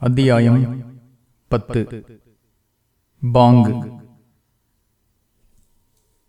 அத்தியாயம் பத்து. பாங்கு.